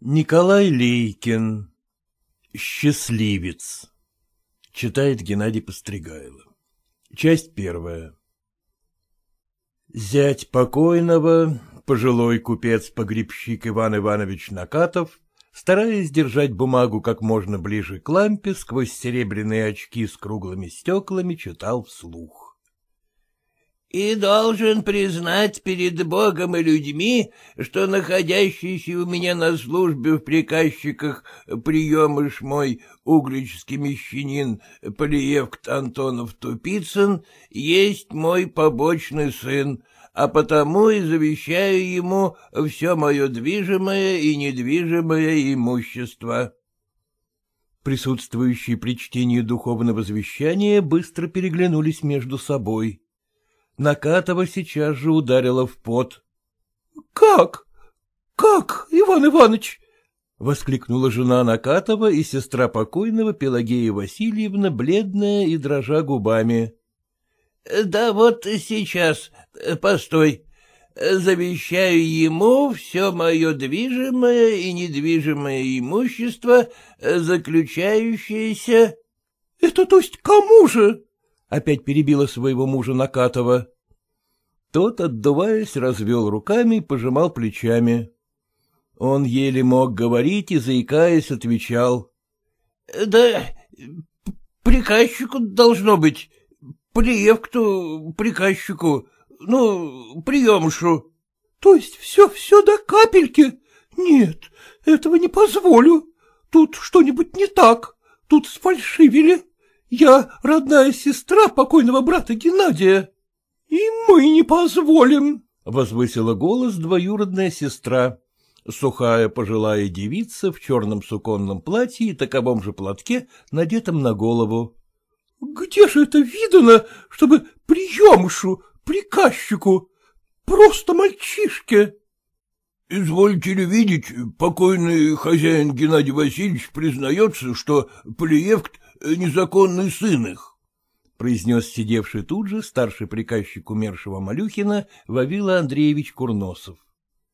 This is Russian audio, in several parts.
Николай Лейкин. Счастливец. Читает Геннадий Постригайло. Часть первая. Зять покойного, пожилой купец-погребщик Иван Иванович Накатов, стараясь держать бумагу как можно ближе к лампе, сквозь серебряные очки с круглыми стеклами читал вслух. И должен признать перед Богом и людьми, что находящийся у меня на службе в приказчиках приемыш мой угличский мещанин Полиевкт Антонов Тупицын есть мой побочный сын, а потому и завещаю ему все мое движимое и недвижимое имущество. Присутствующие при чтении духовного завещания быстро переглянулись между собой. Накатова сейчас же ударила в пот. — Как? Как, Иван Иванович? — воскликнула жена Накатова и сестра покойного Пелагея Васильевна, бледная и дрожа губами. — Да вот сейчас, постой, завещаю ему все мое движимое и недвижимое имущество, заключающееся... — Это то есть кому же? — опять перебила своего мужа Накатова. Тот, отдуваясь, развел руками и пожимал плечами. Он еле мог говорить и, заикаясь, отвечал. — Да приказчику должно быть, Плиевкту приказчику, ну, приемшу. — То есть все-все до капельки? Нет, этого не позволю. Тут что-нибудь не так, тут сфальшивили. Я родная сестра покойного брата Геннадия. — И мы не позволим, — возвысила голос двоюродная сестра, сухая пожилая девица в черном суконном платье и таковом же платке, надетом на голову. — Где же это видано, чтобы приемшу, приказчику, просто мальчишке? — Извольте ли видеть, покойный хозяин Геннадий Васильевич признается, что Плиевкт — незаконный сын их, — произнес сидевший тут же старший приказчик умершего Малюхина Вавила Андреевич Курносов.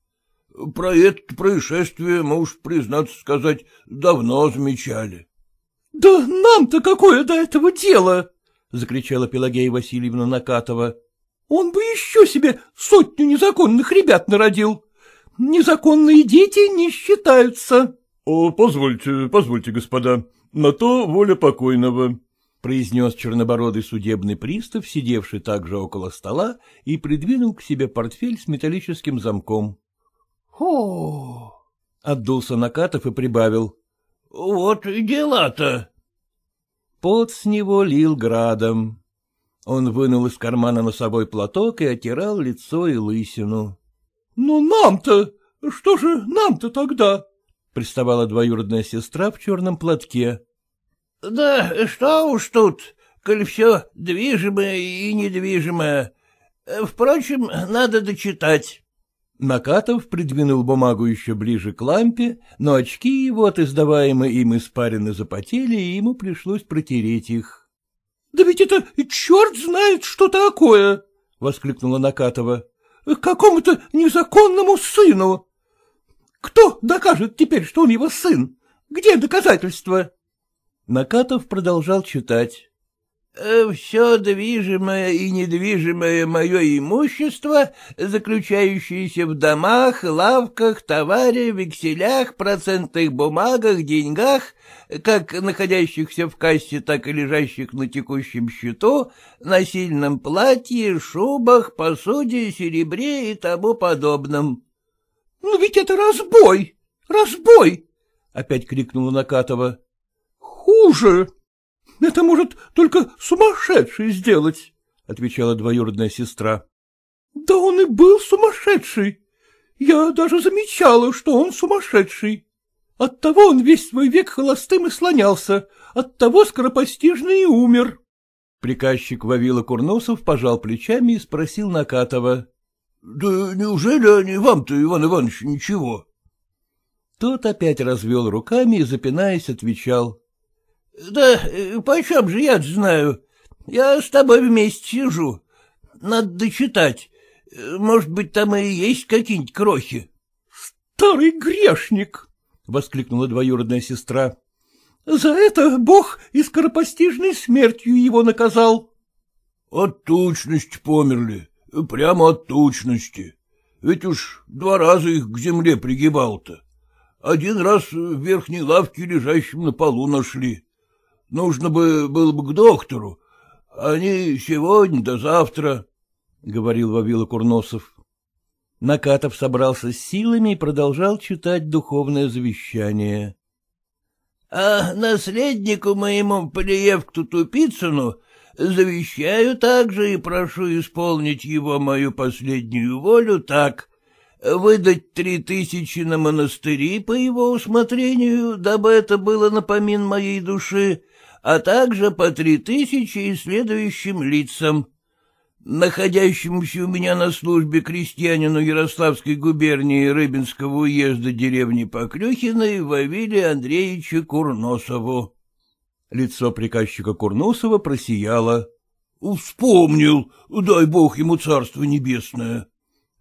— Про это происшествие мы уж, признаться сказать, давно замечали. — Да нам-то какое до этого дело? — закричала Пелагея Васильевна Накатова. — Он бы еще себе сотню незаконных ребят народил незаконные дети не считаются. — О, позвольте, позвольте, господа, на то воля покойного, — произнес чернобородый судебный пристав, сидевший также около стола, и придвинул к себе портфель с металлическим замком. — О! — отдулся Накатов и прибавил. — Вот и дела-то. Пот с него лил градом. Он вынул из кармана носовой платок и отирал лицо и лысину. — Но нам-то, что же нам-то тогда? — приставала двоюродная сестра в черном платке. — Да что уж тут, коль все движимое и недвижимое. Впрочем, надо дочитать. Накатов придвинул бумагу еще ближе к лампе, но очки его от издаваемой им испарины запотели, и ему пришлось протереть их. — Да ведь это черт знает, что такое! — воскликнула Накатова к какому-то незаконному сыну. Кто докажет теперь, что он его сын? Где доказательства? Накатов продолжал читать. «Э, все движимое и недвижимое мое имущество, заключающееся в домах, лавках, товаре, векселях, процентных бумагах, деньгах, как находящихся в кассе, так и лежащих на текущем счету, на сильном платье, шубах, посуде, серебре и тому подобном. — Ну ведь это разбой! Разбой! — опять крикнула Накатова. — Хуже! Это может только сумасшедший сделать, — отвечала двоюродная сестра. — Да он и был сумасшедший. Я даже замечала, что он сумасшедший. Оттого он весь свой век холостым и слонялся, оттого скоропостижно и умер. Приказчик Вавила Курносов пожал плечами и спросил Накатова. — Да неужели они вам-то, Иван Иванович, ничего? Тот опять развел руками и, запинаясь, отвечал. — Да э, почем же я знаю? Я с тобой вместе сижу. Надо дочитать. Может быть, там и есть какие-нибудь крохи. — Старый грешник! — воскликнула двоюродная сестра. — За это Бог и скоропостижной смертью его наказал. — От тучности померли, прямо от тучности. Ведь уж два раза их к земле пригибал-то. Один раз в верхней лавке лежащим на полу нашли. Нужно бы было бы к доктору. Они сегодня до завтра, — говорил Вавила Курносов. Накатов собрался с силами и продолжал читать духовное завещание. — А наследнику моему Полиевкту Тупицыну завещаю также и прошу исполнить его мою последнюю волю так — выдать три тысячи на монастыри по его усмотрению, дабы это было напомин моей души, а также по три тысячи и следующим лицам. Находящемуся у меня на службе крестьянину Ярославской губернии Рыбинского уезда деревни Поклюхиной Вавиле Андреевичу Курносову. Лицо приказчика Курносова просияло. — Вспомнил, дай бог ему царство небесное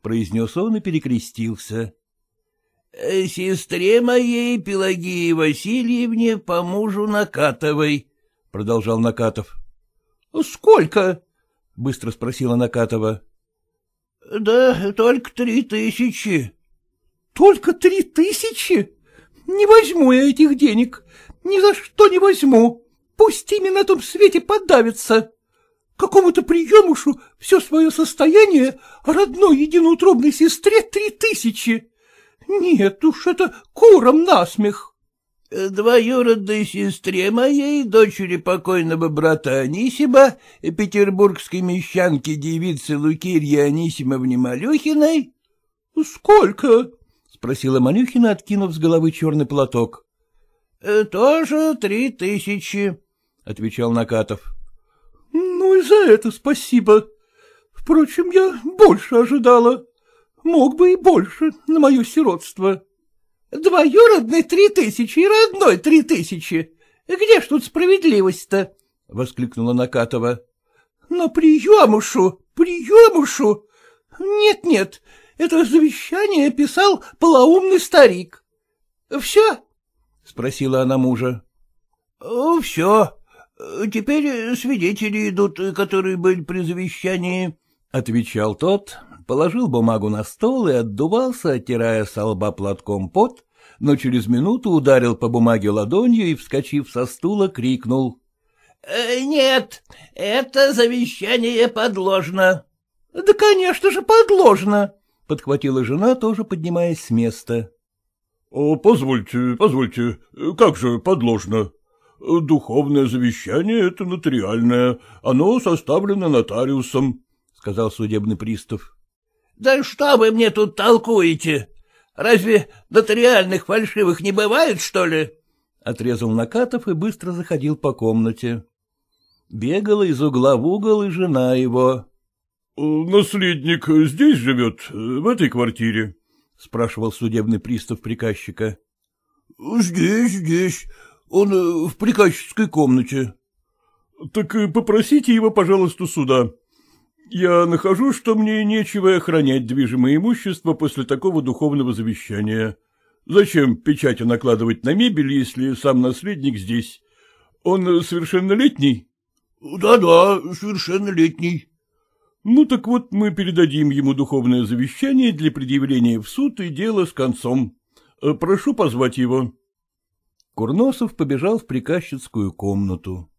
произнес он и перекрестился. «Э, — Сестре моей Пелагии Васильевне по мужу Накатовой, — продолжал Накатов. — Сколько? — быстро спросила Накатова. — Да только три тысячи. — Только три тысячи? Не возьму я этих денег, ни за что не возьму. Пусть ими на том свете подавится. Какому-то приемушу все свое состояние, родной единоутробной сестре три тысячи. Нет уж, это куром насмех. Двоюродной сестре моей, дочери покойного брата Анисима, петербургской мещанки девицы Лукирьи Анисимовне Малюхиной. — Сколько? — спросила Малюхина, откинув с головы черный платок. — Тоже три тысячи, — отвечал Накатов. Ну и за это спасибо. Впрочем, я больше ожидала. Мог бы и больше на мое сиротство. Двоюродный три тысячи и родной три тысячи. Где ж тут справедливость-то? — воскликнула Накатова. — Но приемушу, приемушу. Нет-нет, это завещание писал полоумный старик. — Все? — спросила она мужа. — Все. Теперь свидетели идут, которые были при завещании, — отвечал тот, положил бумагу на стол и отдувался, оттирая со лба платком пот, но через минуту ударил по бумаге ладонью и, вскочив со стула, крикнул. «Э, — Нет, это завещание подложно. — Да, конечно же, подложно, — подхватила жена, тоже поднимаясь с места. — Позвольте, позвольте, как же подложно? Духовное завещание — это нотариальное, оно составлено нотариусом, — сказал судебный пристав. — Да что вы мне тут толкуете? Разве нотариальных фальшивых не бывает, что ли? — отрезал Накатов и быстро заходил по комнате. Бегала из угла в угол и жена его. — Наследник здесь живет, в этой квартире? — спрашивал судебный пристав приказчика. — Здесь, здесь. Он э, в приказчицкой комнате. — Так э, попросите его, пожалуйста, сюда. Я нахожу, что мне нечего охранять движимое имущество после такого духовного завещания. Зачем печати накладывать на мебель, если сам наследник здесь? Он совершеннолетний? Да — Да-да, совершеннолетний. — Ну так вот мы передадим ему духовное завещание для предъявления в суд и дело с концом. Э, прошу позвать его. Курносов побежал в приказчицкую комнату.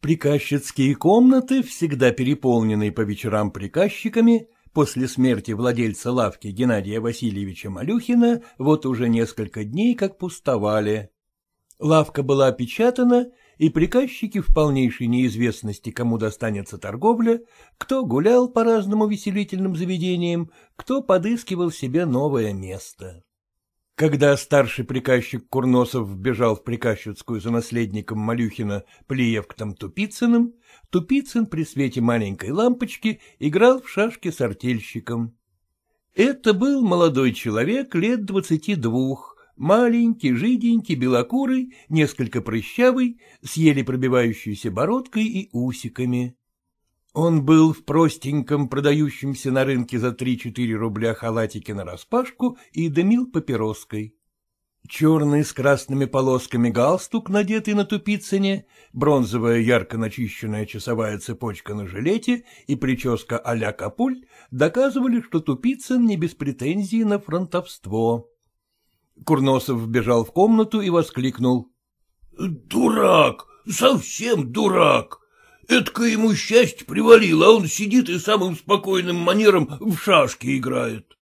Приказчицкие комнаты, всегда переполненные по вечерам приказчиками, после смерти владельца лавки Геннадия Васильевича Малюхина, вот уже несколько дней как пустовали. Лавка была опечатана, и приказчики в полнейшей неизвестности, кому достанется торговля, кто гулял по разным увеселительным заведениям, кто подыскивал себе новое место. Когда старший приказчик Курносов бежал в приказчицкую за наследником Малюхина Плиевктом Тупицыным, Тупицын при свете маленькой лампочки играл в шашки с артельщиком. Это был молодой человек лет двадцати двух, маленький, жиденький, белокурый, несколько прыщавый, с еле пробивающейся бородкой и усиками. Он был в простеньком, продающемся на рынке за три-четыре рубля халатике нараспашку и дымил папироской. Черный с красными полосками галстук, надетый на Тупицыне, бронзовая ярко начищенная часовая цепочка на жилете и прическа а-ля Капуль доказывали, что Тупицын не без претензий на фронтовство. Курносов вбежал в комнату и воскликнул. — Дурак! Совсем дурак! Это ему счастье привалило, а он сидит и самым спокойным манером в шашки играет.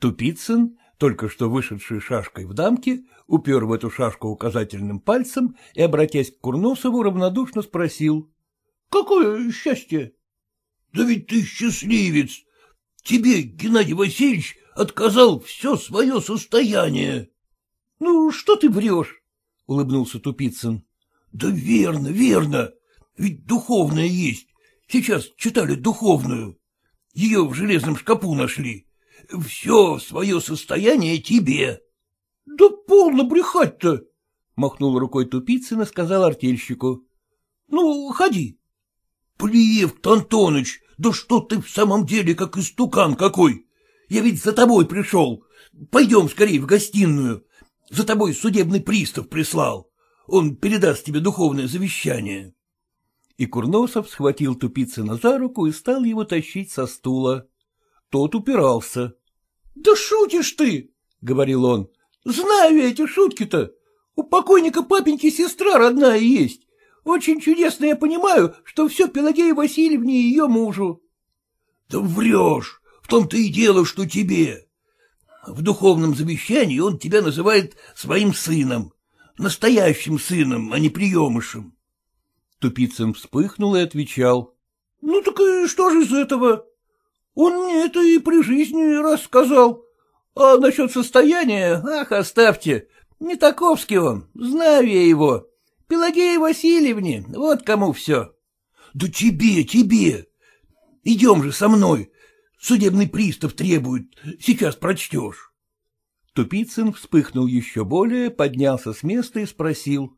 Тупицын только что вышедший шашкой в дамке, упер в эту шашку указательным пальцем и, обратясь к Курносову, равнодушно спросил. — Какое счастье? — Да ведь ты счастливец. Тебе Геннадий Васильевич отказал все свое состояние. — Ну, что ты врешь? — улыбнулся Тупицын. — Да верно, верно. Ведь духовная есть. Сейчас читали духовную. Ее в железном шкапу нашли все свое состояние тебе. — Да полно брехать-то! — махнул рукой Тупицын и сказал артельщику. — Ну, ходи. — Плиев, Антоныч, да что ты в самом деле как истукан какой? Я ведь за тобой пришел. Пойдем скорее в гостиную. За тобой судебный пристав прислал. Он передаст тебе духовное завещание. И Курносов схватил Тупицына за руку и стал его тащить со стула. Тот упирался. — Да шутишь ты, — говорил он. — Знаю эти шутки-то. У покойника папеньки сестра родная есть. Очень чудесно я понимаю, что все Пелагея Васильевне и ее мужу. — Да врешь, в том-то и дело, что тебе. В духовном завещании он тебя называет своим сыном, настоящим сыном, а не приемышем. Тупицын вспыхнул и отвечал. — Ну так и что же из этого? Он мне это и при жизни рассказал. А насчет состояния, ах, оставьте. Не таковский он, знаю я его. Пелагея Васильевне, вот кому все. — Да тебе, тебе. Идем же со мной. Судебный пристав требует. Сейчас прочтешь. Тупицын вспыхнул еще более, поднялся с места и спросил. —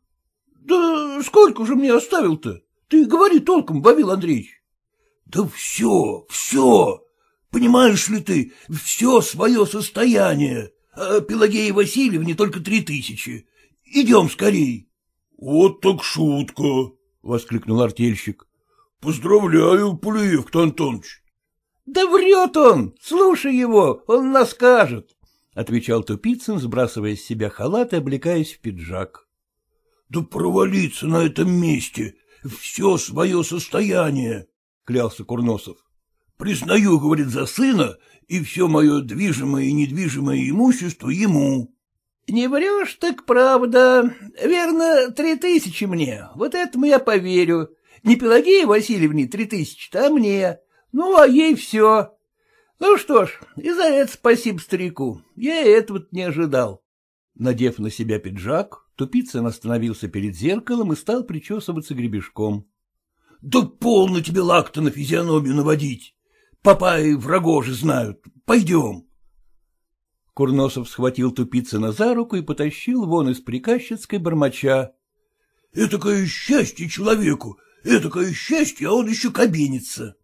Да сколько же мне оставил-то? Ты говори толком, Бавил Андреевич. — Да все, все. Понимаешь ли ты, все свое состояние, а Пелагея Васильевне только три тысячи. Идем скорей. — Вот так шутка, — воскликнул артельщик. — Поздравляю, Антонович. — Да врет он, слушай его, он нас скажет, — отвечал Тупицын, сбрасывая с себя халат и облекаясь в пиджак. — Да провалиться на этом месте, все свое состояние, — клялся Курносов. Признаю, говорит, за сына, и все мое движимое и недвижимое имущество ему. — Не врешь, так правда. Верно, три тысячи мне. Вот этому я поверю. Не Пелагея Васильевне три тысячи, а мне. Ну, а ей все. Ну что ж, и за это спасибо старику. Я этого не ожидал. Надев на себя пиджак, Тупицын остановился перед зеркалом и стал причесываться гребешком. — Да полно тебе лак-то на физиономию наводить. Папа и врагожи знают. Пойдем. Курносов схватил Тупицына за руку и потащил вон из приказчицкой бормоча. — Этакое счастье человеку, этакое счастье, а он еще кабинится.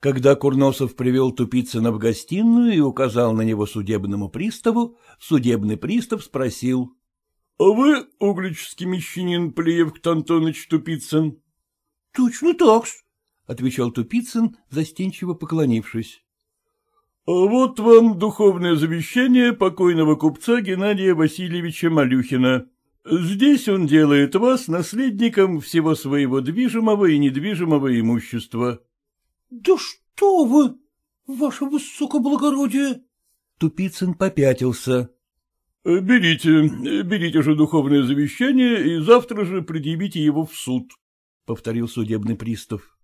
Когда Курносов привел Тупицына в гостиную и указал на него судебному приставу, судебный пристав спросил. — А вы углический мещанин Плеев Антонович Тупицын? — Точно так-с, — отвечал Тупицын, застенчиво поклонившись. — А вот вам духовное завещание покойного купца Геннадия Васильевича Малюхина. Здесь он делает вас наследником всего своего движимого и недвижимого имущества. — Да что вы, ваше высокоблагородие! Тупицын попятился. — Берите, берите же духовное завещание и завтра же предъявите его в суд, — повторил судебный пристав.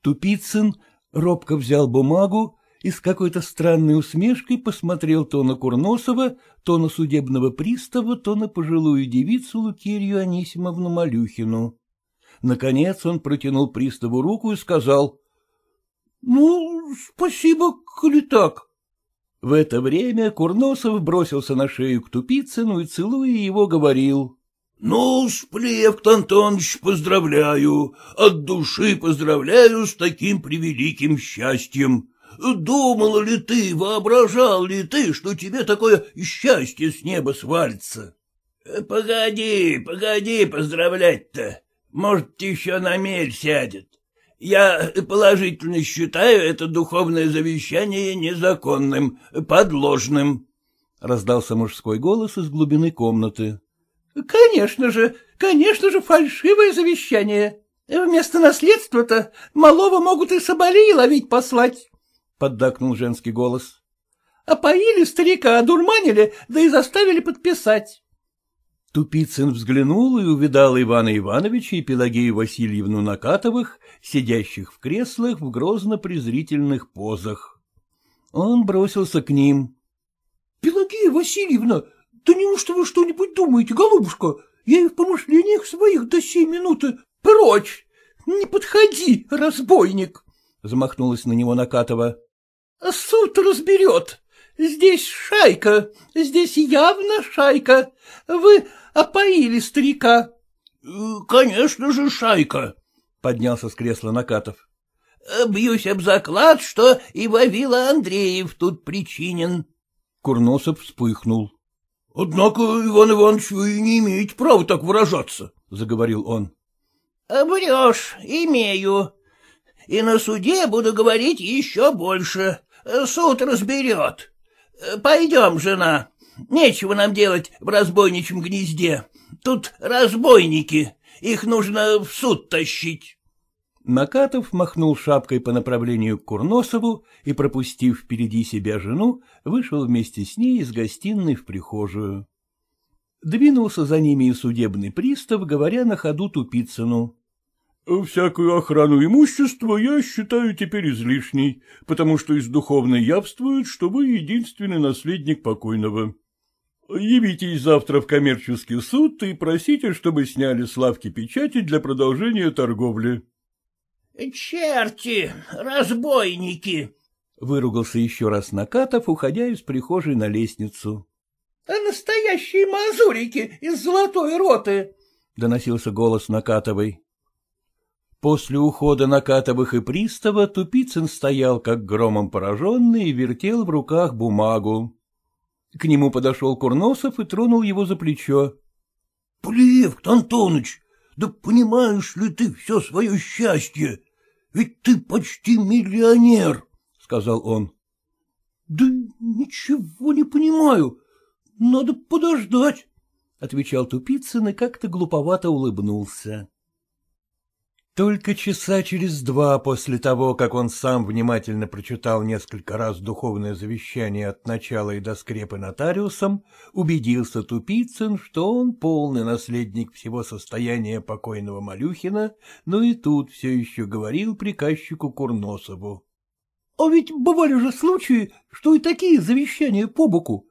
Тупицын робко взял бумагу и с какой-то странной усмешкой посмотрел то на Курносова, то на судебного пристава, то на пожилую девицу Лукерью Анисимовну Малюхину. Наконец он протянул приставу руку и сказал. — Ну, спасибо, коли так. В это время Курносов бросился на шею к Тупицыну и, целуя его, говорил. — Ну, Сплеев Антонович, поздравляю, от души поздравляю с таким превеликим счастьем. думал ли ты, воображал ли ты, что тебе такое счастье с неба свалится? — Погоди, погоди поздравлять-то. Может, еще на мель сядет. Я положительно считаю это духовное завещание незаконным, подложным. — раздался мужской голос из глубины комнаты. — Конечно же, конечно же, фальшивое завещание. Вместо наследства-то малого могут и соболей ловить послать, — поддакнул женский голос. — Опоили старика, одурманили, да и заставили подписать. Тупицын взглянул и увидал Ивана Ивановича и Пелагею Васильевну Накатовых, сидящих в креслах в грозно-презрительных позах. Он бросился к ним. — Пелагея Васильевна, да неужто вы что-нибудь думаете, голубушка? Я и в помышлениях своих до сей минуты прочь! Не подходи, разбойник! — замахнулась на него Накатова. — Суд разберет. Здесь шайка, здесь явно шайка. Вы опоили старика. — Конечно же, шайка, — поднялся с кресла Накатов. — Бьюсь об заклад, что и Вавила Андреев тут причинен. Курносов вспыхнул. — Однако, Иван Иванович, вы не имеете права так выражаться, — заговорил он. — Врешь, имею. И на суде буду говорить еще больше. Суд разберет. Пойдем, жена. Нечего нам делать в разбойничьем гнезде. Тут разбойники. Их нужно в суд тащить. Накатов махнул шапкой по направлению к Курносову и, пропустив впереди себя жену, вышел вместе с ней из гостиной в прихожую. Двинулся за ними и судебный пристав, говоря на ходу Тупицыну. — Всякую охрану имущества я считаю теперь излишней, потому что из духовной явствует, что вы единственный наследник покойного. Явитесь завтра в коммерческий суд и просите, чтобы сняли с лавки печати для продолжения торговли. — Черти, разбойники! — выругался еще раз Накатов, уходя из прихожей на лестницу. — Настоящие мазурики из золотой роты! — доносился голос Накатовой. После ухода Накатовых и пристава Тупицын стоял, как громом пораженный, и вертел в руках бумагу. К нему подошел Курносов и тронул его за плечо. — Плевк, Антоныч, да понимаешь ли ты все свое счастье? Ведь ты почти миллионер, — сказал он. — Да ничего не понимаю. Надо подождать, — отвечал Тупицын и как-то глуповато улыбнулся. Только часа через два после того, как он сам внимательно прочитал несколько раз духовное завещание от начала и до скрепы нотариусом, убедился Тупицын, что он полный наследник всего состояния покойного Малюхина, но и тут все еще говорил приказчику Курносову. — А ведь бывали же случаи, что и такие завещания по боку.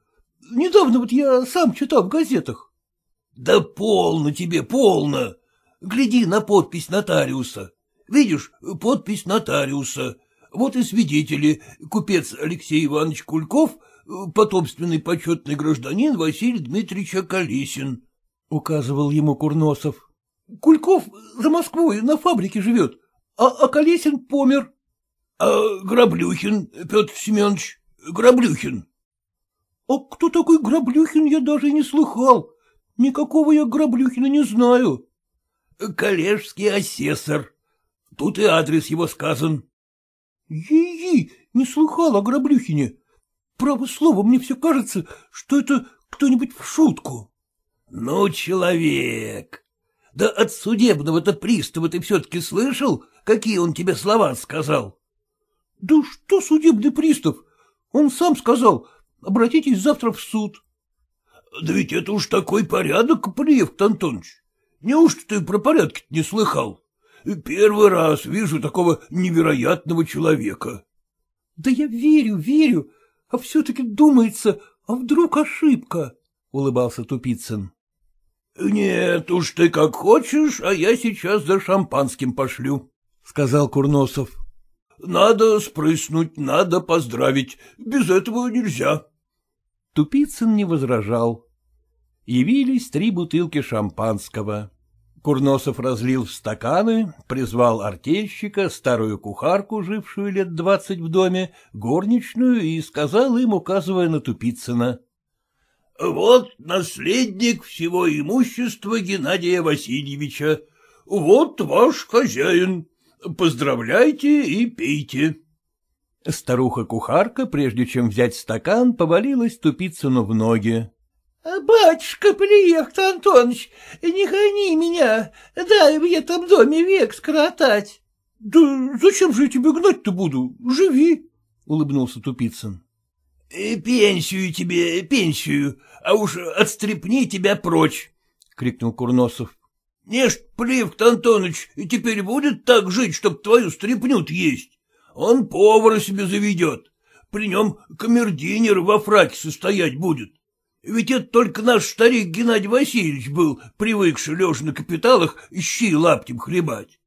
Недавно вот я сам читал в газетах. — Да полно тебе, полно! Гляди на подпись нотариуса. Видишь, подпись нотариуса. Вот и свидетели. Купец Алексей Иванович Кульков, потомственный почетный гражданин Василий Дмитриевич Колесин. — указывал ему Курносов. — Кульков за Москвой на фабрике живет, а, а Колесин помер. — А Граблюхин, Петр Семенович, Граблюхин? — А кто такой Граблюхин, я даже не слыхал. Никакого я Граблюхина не знаю. — Коллежский асессор. Тут и адрес его сказан. Yi, не слыхал о Граблюхине. Право слово, мне все кажется, что это кто-нибудь в шутку. — Ну, человек! Да от судебного-то пристава ты все-таки слышал, какие он тебе слова сказал? — Да что судебный пристав? Он сам сказал, обратитесь завтра в суд. — Да ведь это уж такой порядок, Плеев Антонович. Неужто ты про порядки не слыхал? Первый раз вижу такого невероятного человека. — Да я верю, верю, а все-таки думается, а вдруг ошибка? — улыбался Тупицын. — Нет уж ты как хочешь, а я сейчас за шампанским пошлю, — сказал Курносов. — Надо спрыснуть, надо поздравить, без этого нельзя. Тупицын не возражал. Явились три бутылки шампанского. Курносов разлил в стаканы, призвал артельщика, старую кухарку, жившую лет двадцать в доме, горничную, и сказал им, указывая на Тупицына. — Вот наследник всего имущества Геннадия Васильевича. Вот ваш хозяин. Поздравляйте и пейте. Старуха-кухарка, прежде чем взять стакан, повалилась Тупицыну в ноги. — Батюшка Плиехт Антонович, не хони меня, дай в этом доме век скоротать. — Да зачем же я тебя гнать-то буду? Живи, — улыбнулся Тупицын. «Э, — Пенсию тебе, пенсию, а уж отстрепни тебя прочь, — крикнул Курносов. — Не ж, Плевк Антонович, и теперь будет так жить, чтоб твою стрепнют есть. Он повара себе заведет, при нем камердинер во фраке состоять будет. Ведь это только наш старик Геннадий Васильевич был, привыкший лежа на капиталах, щи лаптем хлебать.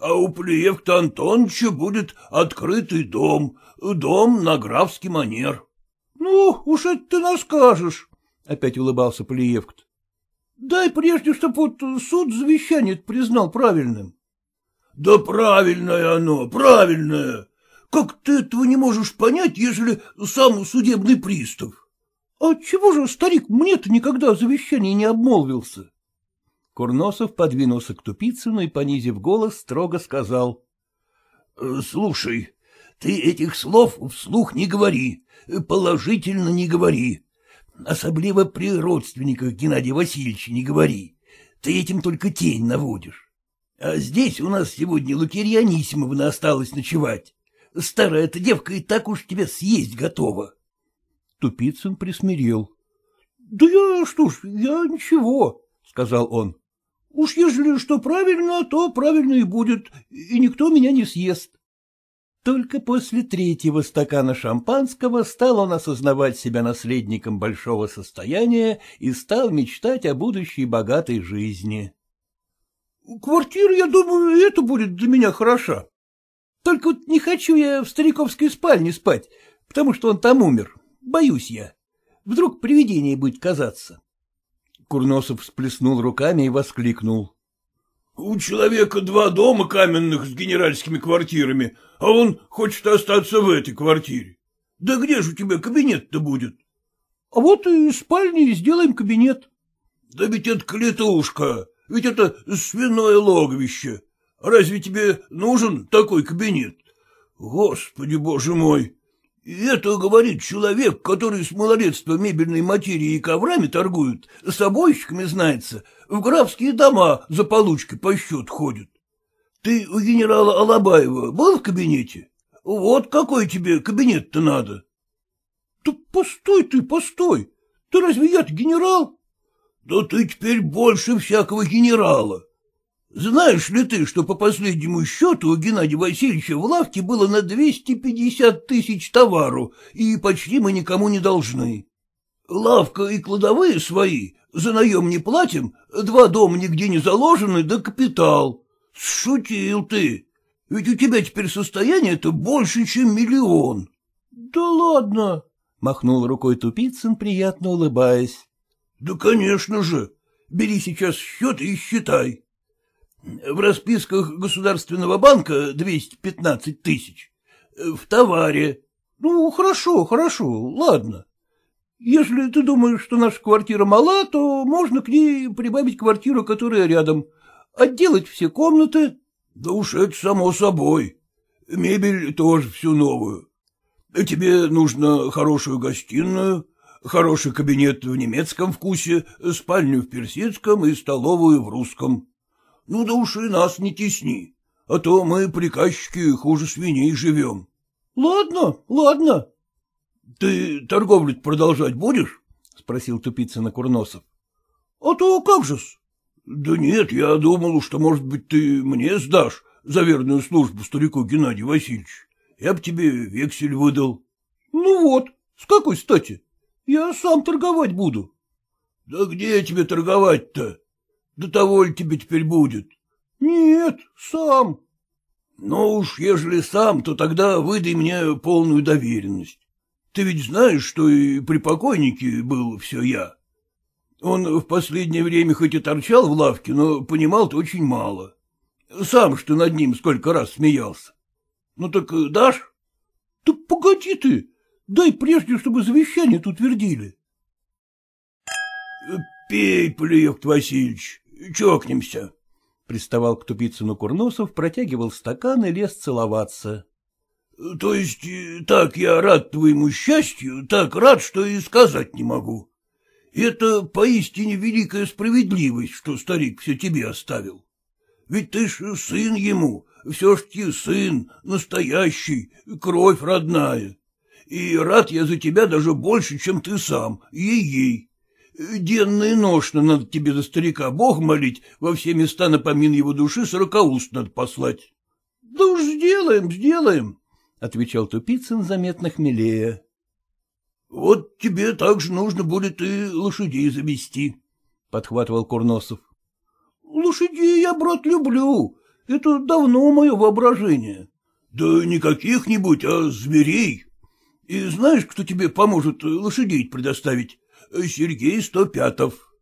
А у Плеевка Антоновича будет открытый дом, дом на графский манер. — Ну, уж это ты нас скажешь, — опять улыбался Плеевкт. — Дай прежде, чтоб вот суд завещание признал правильным. — Да правильное оно, правильное. Как ты этого не можешь понять, если сам судебный пристав? — А чего же старик мне-то никогда о не обмолвился? Курносов подвинулся к Тупицыну и, понизив голос, строго сказал. «Э, — Слушай, ты этих слов вслух не говори, положительно не говори. Особливо при родственниках Геннадия Васильевича не говори. Ты этим только тень наводишь. А здесь у нас сегодня Лукерья Анисимовна осталась ночевать. Старая эта девка и так уж тебя съесть готова. Тупицын присмирел. — Да я что ж, я ничего, — сказал он. — Уж ежели что правильно, то правильно и будет, и никто меня не съест. Только после третьего стакана шампанского стал он осознавать себя наследником большого состояния и стал мечтать о будущей богатой жизни. — Квартира, я думаю, это будет для меня хороша. Только вот не хочу я в стариковской спальне спать, потому что он там умер. Боюсь я. Вдруг привидение будет казаться. Курносов всплеснул руками и воскликнул. — У человека два дома каменных с генеральскими квартирами, а он хочет остаться в этой квартире. Да где же у тебя кабинет-то будет? — А вот и спальни сделаем кабинет. — Да ведь это клетушка, ведь это свиное логовище. Разве тебе нужен такой кабинет? Господи, боже мой! И это говорит человек, который с малолетства мебельной материи и коврами торгует, с обойщиками знается, в графские дома за получкой по счет ходит. Ты у генерала Алабаева был в кабинете? Вот какой тебе кабинет-то надо. — Да постой ты, постой! Ты разве я генерал? — Да ты теперь больше всякого генерала. Знаешь ли ты, что по последнему счету у Геннадия Васильевича в лавке было на 250 тысяч товару, и почти мы никому не должны? Лавка и кладовые свои, за наем не платим, два дома нигде не заложены, да капитал. Шутил ты, ведь у тебя теперь состояние-то больше, чем миллион. — Да ладно, — махнул рукой Тупицын, приятно улыбаясь. — Да, конечно же. Бери сейчас счет и считай. В расписках Государственного банка 215 тысяч. В товаре. Ну, хорошо, хорошо, ладно. Если ты думаешь, что наша квартира мала, то можно к ней прибавить квартиру, которая рядом. Отделать все комнаты. Да уж это само собой. Мебель тоже всю новую. Тебе нужно хорошую гостиную, хороший кабинет в немецком вкусе, спальню в персидском и столовую в русском. Ну да уж и нас не тесни, а то мы, приказчики, хуже свиней живем. — Ладно, ладно. — Ты торговлю продолжать будешь? — спросил Тупицына Курносов. — А то как же-с? — Да нет, я думал, что, может быть, ты мне сдашь за верную службу старику Геннадию Васильевичу. Я б тебе вексель выдал. — Ну вот, с какой стати? Я сам торговать буду. — Да где тебе торговать-то? До того ли тебе теперь будет? — Нет, сам. — Ну уж, ежели сам, то тогда выдай мне полную доверенность. Ты ведь знаешь, что и при покойнике был все я. Он в последнее время хоть и торчал в лавке, но понимал-то очень мало. Сам что над ним сколько раз смеялся. Ну так дашь? — Да погоди ты, дай прежде, чтобы завещание тут твердили. — Пей, Плеевт Васильевич, чокнемся, — приставал к Тупицыну Курносов, протягивал стакан и лез целоваться. — То есть так я рад твоему счастью, так рад, что и сказать не могу. Это поистине великая справедливость, что старик все тебе оставил. Ведь ты ж сын ему, все ж ти сын, настоящий, кровь родная. И рад я за тебя даже больше, чем ты сам, ей-ей. Денно и ношно надо тебе за старика Бог молить, во все места на помин его души сорокауст надо послать. — Да уж сделаем, сделаем, — отвечал Тупицын, заметно хмелея. — Вот тебе также нужно будет и лошадей завести, — подхватывал Курносов. — Лошадей я, брат, люблю. Это давно мое воображение. — Да не каких-нибудь, а зверей. И знаешь, кто тебе поможет лошадей предоставить? Сергей Стопятов.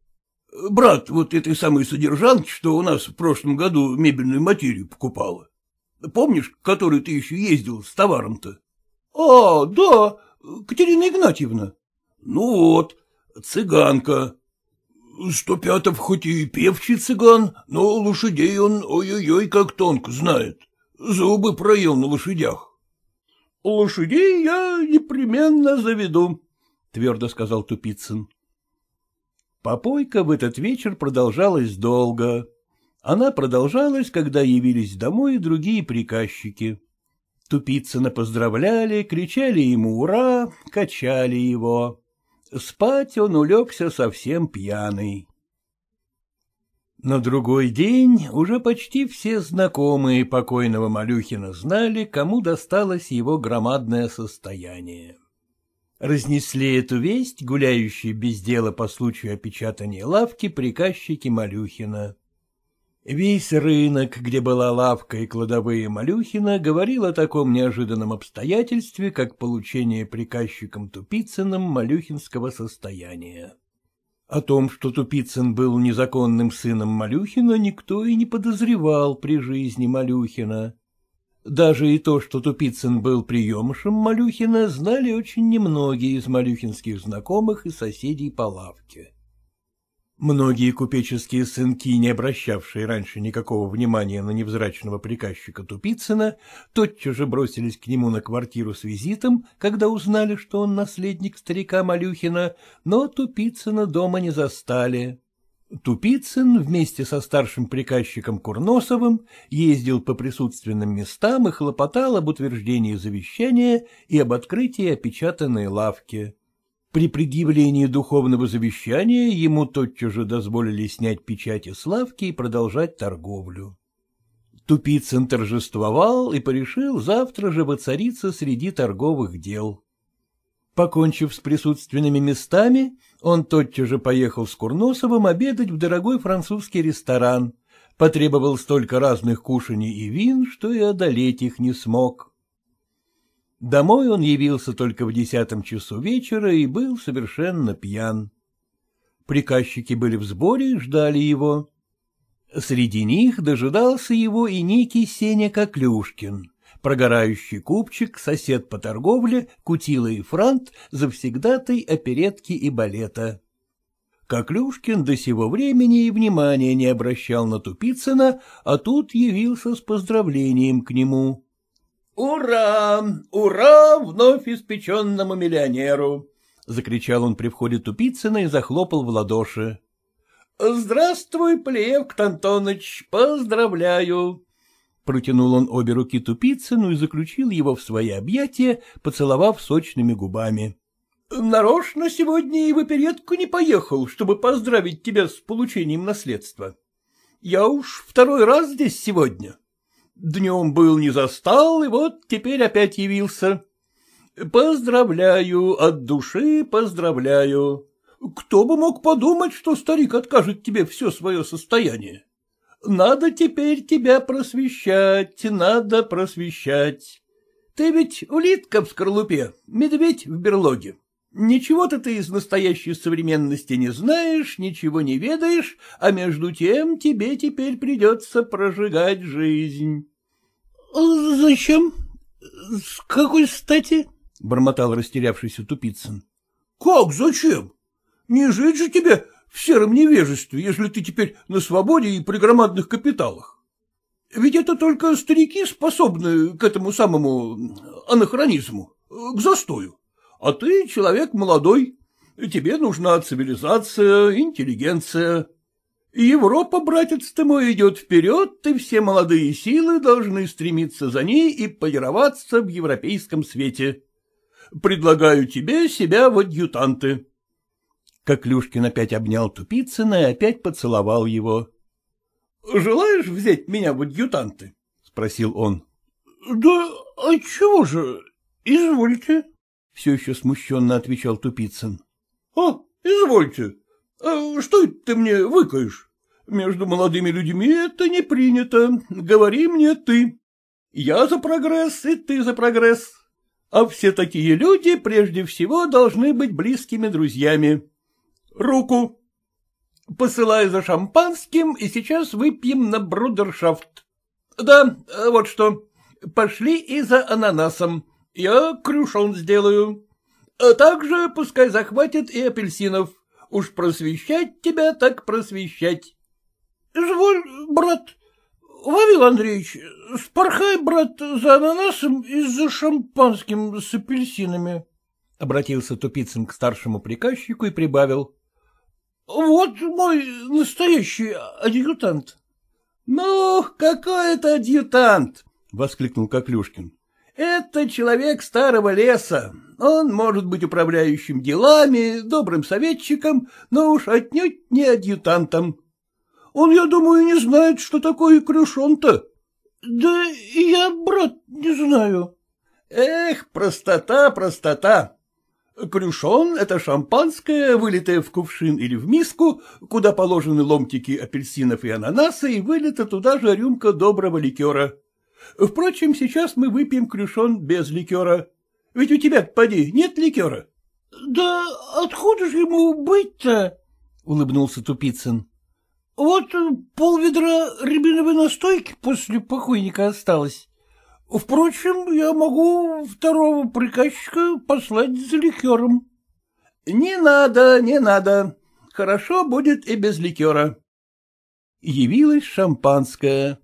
Брат вот этой самой содержанки, что у нас в прошлом году мебельную материю покупала. Помнишь, который ты еще ездил с товаром-то? — А, да, Катерина Игнатьевна. — Ну вот, цыганка. Стопятов хоть и певчий цыган, но лошадей он ой-ой-ой как тонко знает. Зубы проел на лошадях. — Лошадей я непременно заведу, — твердо сказал Тупицын. Попойка в этот вечер продолжалась долго. Она продолжалась, когда явились домой другие приказчики. Тупицына поздравляли, кричали ему «Ура!», качали его. Спать он улегся совсем пьяный. На другой день уже почти все знакомые покойного Малюхина знали, кому досталось его громадное состояние. Разнесли эту весть, гуляющие без дела по случаю опечатания лавки, приказчики Малюхина. Весь рынок, где была лавка и кладовые Малюхина, говорил о таком неожиданном обстоятельстве, как получение приказчиком Тупицыным Малюхинского состояния. О том, что Тупицын был незаконным сыном Малюхина, никто и не подозревал при жизни Малюхина. Даже и то, что Тупицын был приемышем Малюхина, знали очень немногие из малюхинских знакомых и соседей по лавке. Многие купеческие сынки, не обращавшие раньше никакого внимания на невзрачного приказчика Тупицына, тотчас же бросились к нему на квартиру с визитом, когда узнали, что он наследник старика Малюхина, но Тупицына дома не застали. Тупицын вместе со старшим приказчиком Курносовым ездил по присутственным местам и хлопотал об утверждении завещания и об открытии опечатанной лавки. При предъявлении духовного завещания ему тотчас же дозволили снять печати с лавки и продолжать торговлю. Тупицын торжествовал и порешил завтра же воцариться среди торговых дел. Покончив с присутственными местами, он тотчас же поехал с Курносовым обедать в дорогой французский ресторан, потребовал столько разных кушаний и вин, что и одолеть их не смог. Домой он явился только в десятом часу вечера и был совершенно пьян. Приказчики были в сборе и ждали его. Среди них дожидался его и некий Сеня Коклюшкин, прогорающий купчик, сосед по торговле, кутила и франт, завсегдатай оперетки и балета. Коклюшкин до сего времени и внимания не обращал на Тупицына, а тут явился с поздравлением к нему. «Ура! Ура вновь испеченному миллионеру!» — закричал он при входе Тупицына и захлопал в ладоши. «Здравствуй, Плевк Антоныч, поздравляю!» Протянул он обе руки Тупицыну и заключил его в свои объятия, поцеловав сочными губами. — Нарочно сегодня и в оперетку не поехал, чтобы поздравить тебя с получением наследства. Я уж второй раз здесь сегодня. Днем был не застал, и вот теперь опять явился. Поздравляю, от души поздравляю. Кто бы мог подумать, что старик откажет тебе все свое состояние? Надо теперь тебя просвещать, надо просвещать. Ты ведь улитка в скорлупе, медведь в берлоге. Ничего-то ты из настоящей современности не знаешь, ничего не ведаешь, а между тем тебе теперь придется прожигать жизнь. — Зачем? С какой стати? — бормотал растерявшийся Тупицын. — Как зачем? Не жить же тебе в сером невежестве, если ты теперь на свободе и при громадных капиталах. Ведь это только старики способны к этому самому анахронизму, к застою. А ты человек молодой, тебе нужна цивилизация, интеллигенция. Европа, братец ты мой, идет вперед, и все молодые силы должны стремиться за ней и полироваться в европейском свете. Предлагаю тебе себя в адъютанты. Коклюшкин опять обнял Тупицына и опять поцеловал его. — Желаешь взять меня в адъютанты? — спросил он. — Да отчего же? Извольте все еще смущенно отвечал Тупицын. — А, извольте. А что это ты мне выкаешь? Между молодыми людьми это не принято. Говори мне ты. Я за прогресс, и ты за прогресс. А все такие люди прежде всего должны быть близкими друзьями. Руку. Посылай за шампанским, и сейчас выпьем на брудершафт. Да, вот что. Пошли и за ананасом. Я крюшон сделаю. А также пускай захватит и апельсинов. Уж просвещать тебя, так просвещать. — Изволь, брат, Вавил Андреевич, спорхай, брат, за ананасом и за шампанским с апельсинами. Обратился Тупицын к старшему приказчику и прибавил. — Вот мой настоящий адъютант. — Ну, какой это адъютант? — воскликнул Коклюшкин. Это человек старого леса. Он может быть управляющим делами, добрым советчиком, но уж отнюдь не адъютантом. Он, я думаю, не знает, что такое крюшон-то. Да я, брат, не знаю. Эх, простота, простота. Крюшон — это шампанское, вылитое в кувшин или в миску, куда положены ломтики апельсинов и ананаса, и вылита туда же рюмка доброго ликера. Впрочем, сейчас мы выпьем крюшон без ликера. Ведь у тебя, поди, нет ликера? — Да откуда же ему быть-то? — улыбнулся Тупицын. — Вот полведра рябиновой настойки после покойника осталось. Впрочем, я могу второго приказчика послать за ликером. — Не надо, не надо. Хорошо будет и без ликера. Явилось шампанское.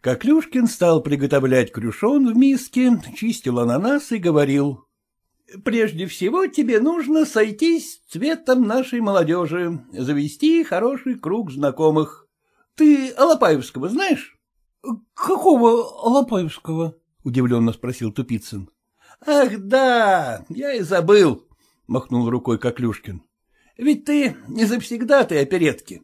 Коклюшкин стал приготовлять крюшон в миске, чистил ананас и говорил. — Прежде всего тебе нужно сойтись с цветом нашей молодежи, завести хороший круг знакомых. Ты Алапаевского знаешь? — Какого Алапаевского? — удивленно спросил Тупицын. — Ах, да, я и забыл, — махнул рукой Коклюшкин. — Ведь ты не завсегдатый оперетки.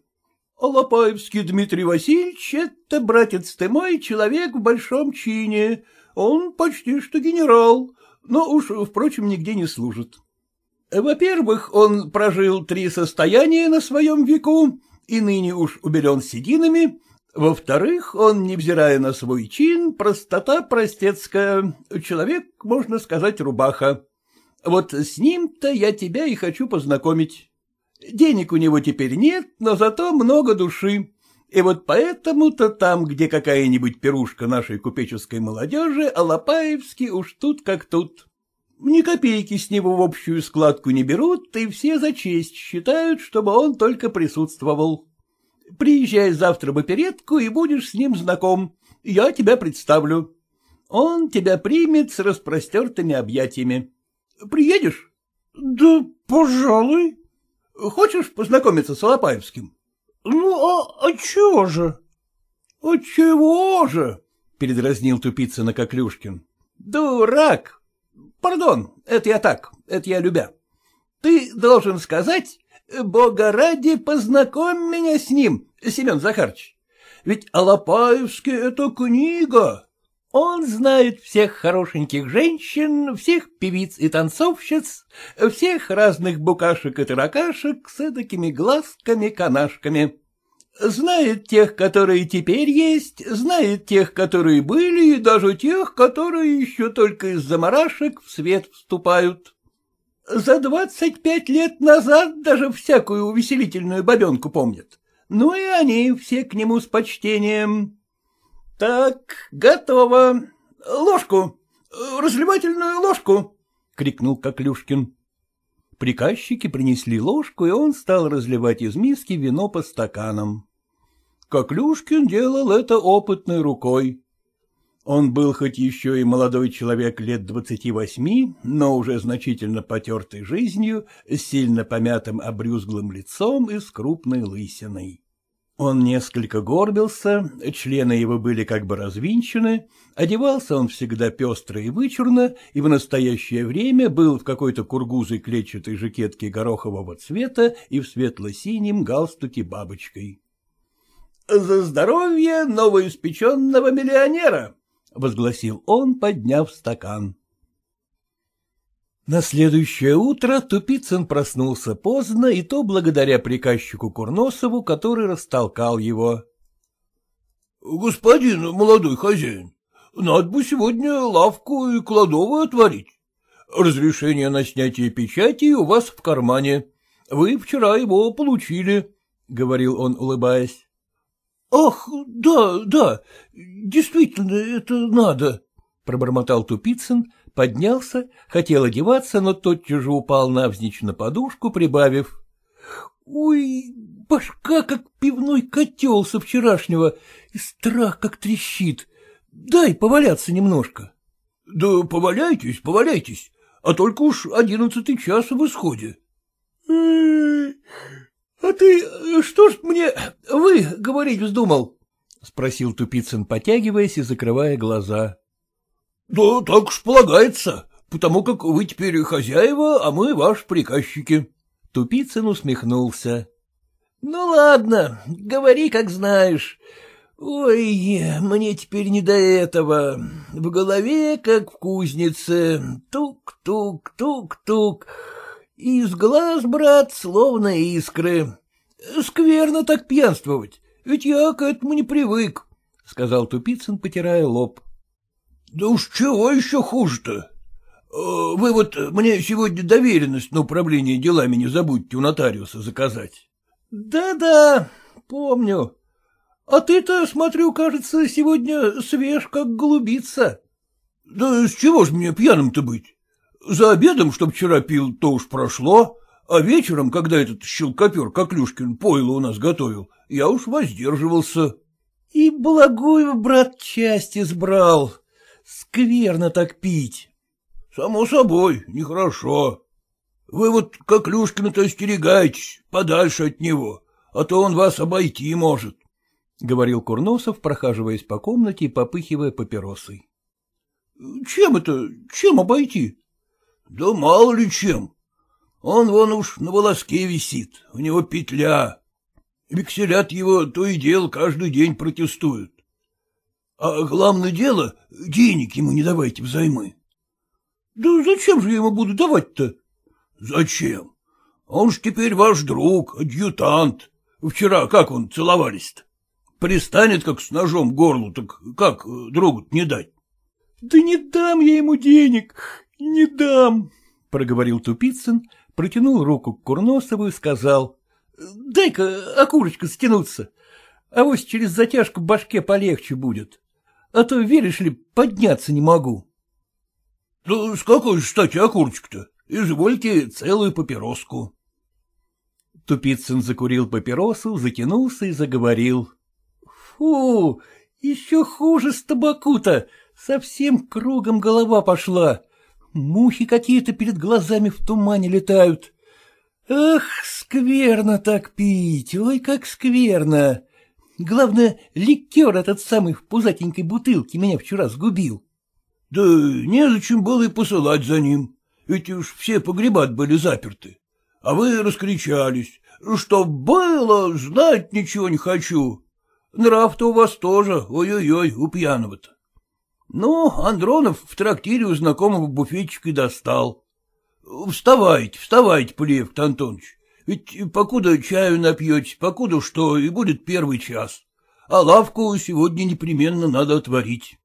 Лопаевский Дмитрий Васильевич — это, братец ты мой, человек в большом чине. Он почти что генерал, но уж, впрочем, нигде не служит. Во-первых, он прожил три состояния на своем веку и ныне уж убелен сединами. Во-вторых, он, невзирая на свой чин, простота простецкая, человек, можно сказать, рубаха. Вот с ним-то я тебя и хочу познакомить. Денег у него теперь нет, но зато много души. И вот поэтому-то там, где какая-нибудь пирушка нашей купеческой молодежи, Алапаевский уж тут как тут. Ни копейки с него в общую складку не берут, и все за честь считают, чтобы он только присутствовал. Приезжай завтра в оперетку и будешь с ним знаком. Я тебя представлю. Он тебя примет с распростертыми объятиями. Приедешь? — Да, пожалуй. Хочешь познакомиться с Алапаевским? — Ну, а, а чего же? — А чего же? — передразнил Тупицына Коклюшкин. — Дурак! Пардон, это я так, это я любя. Ты должен сказать, бога ради, познакомь меня с ним, Семен Захарович. Ведь Алапаевский — это книга. Он знает всех хорошеньких женщин, всех певиц и танцовщиц, всех разных букашек и таракашек с такими глазками-канашками. Знает тех, которые теперь есть, знает тех, которые были, и даже тех, которые еще только из заморашек в свет вступают. За двадцать пять лет назад даже всякую увеселительную бабенку помнят. Ну и они все к нему с почтением. Так, готово. Ложку, разливательную ложку, — крикнул Коклюшкин. Приказчики принесли ложку, и он стал разливать из миски вино по стаканам. Коклюшкин делал это опытной рукой. Он был хоть еще и молодой человек лет двадцати восьми, но уже значительно потертый жизнью, с сильно помятым обрюзглым лицом и с крупной лысиной. Он несколько горбился, члены его были как бы развинчены, одевался он всегда пестро и вычурно, и в настоящее время был в какой-то кургузой клетчатой жакетке горохового цвета и в светло-синем галстуке бабочкой. — За здоровье новоиспеченного миллионера! — возгласил он, подняв стакан. На следующее утро Тупицын проснулся поздно, и то благодаря приказчику Курносову, который растолкал его. — Господин молодой хозяин, надо бы сегодня лавку и кладовую отворить. Разрешение на снятие печати у вас в кармане. Вы вчера его получили, — говорил он, улыбаясь. — Ах, да, да, действительно, это надо, — пробормотал Тупицын, поднялся, хотел одеваться, но тотчас же упал навзничь на подушку, прибавив. — Ой, башка как пивной котел со вчерашнего, и страх как трещит. Дай поваляться немножко. — Да поваляйтесь, поваляйтесь, а только уж одиннадцатый час в исходе. А ты э, что ж мне вы говорить вздумал? — спросил Тупицын, потягиваясь и закрывая глаза. — Да так уж полагается, потому как вы теперь хозяева, а мы ваши приказчики. Тупицын усмехнулся. — Ну ладно, говори, как знаешь. Ой, мне теперь не до этого. В голове, как в кузнице, тук-тук-тук-тук. Из глаз, брат, словно искры. Скверно так пьянствовать, ведь я к этому не привык, — сказал Тупицын, потирая лоб. — Да уж чего еще хуже-то? Э, вы вот мне сегодня доверенность на управление делами не забудьте у нотариуса заказать. Да — Да-да, помню. А ты-то, смотрю, кажется, сегодня свеж, как голубица. — Да с чего ж мне пьяным-то быть? За обедом, чтоб вчера пил, то уж прошло, а вечером, когда этот щелкопер Коклюшкин пойло у нас готовил, я уж воздерживался. — И благую, брат, часть избрал. Скверно так пить. — Само собой, нехорошо. Вы вот Коклюшкина-то остерегайтесь, подальше от него, а то он вас обойти может, — говорил Курносов, прохаживаясь по комнате и попыхивая папиросой. — Чем это, чем обойти? Да мало ли чем. Он вон уж на волоске висит, у него петля. Векселят его то и дело каждый день протестуют. А главное дело, денег ему не давайте взаймы. Да зачем же я ему буду давать-то? Зачем? Он ж теперь ваш друг, адъютант. Вчера как он целовались-то? Пристанет как с ножом к горлу, так как другу не дать? Да не дам я ему денег, — Не дам, — проговорил Тупицын, протянул руку к Курносову и сказал. — Дай-ка окурочка стянуться, а вось через затяжку башке полегче будет. А то, веришь ли, подняться не могу. — Да с какой же стати окурочка-то? Извольте целую папироску. Тупицын закурил папиросу, затянулся и заговорил. — Фу, еще хуже с табаку-то, совсем кругом голова пошла. Мухи какие-то перед глазами в тумане летают. Ах, скверно так пить, ой, как скверно. Главное, ликер этот самый в пузатенькой бутылке меня вчера сгубил. Да незачем было и посылать за ним, ведь уж все погреба были заперты. А вы раскричались, что было, знать ничего не хочу. Нрав-то у вас тоже, ой-ой-ой, у пьяного-то. Ну, Андронов в трактире у знакомого буфетчика достал. Вставайте, вставайте, Полиев Антонович, ведь покуда чаю напьете, покуда что, и будет первый час. А лавку сегодня непременно надо отворить.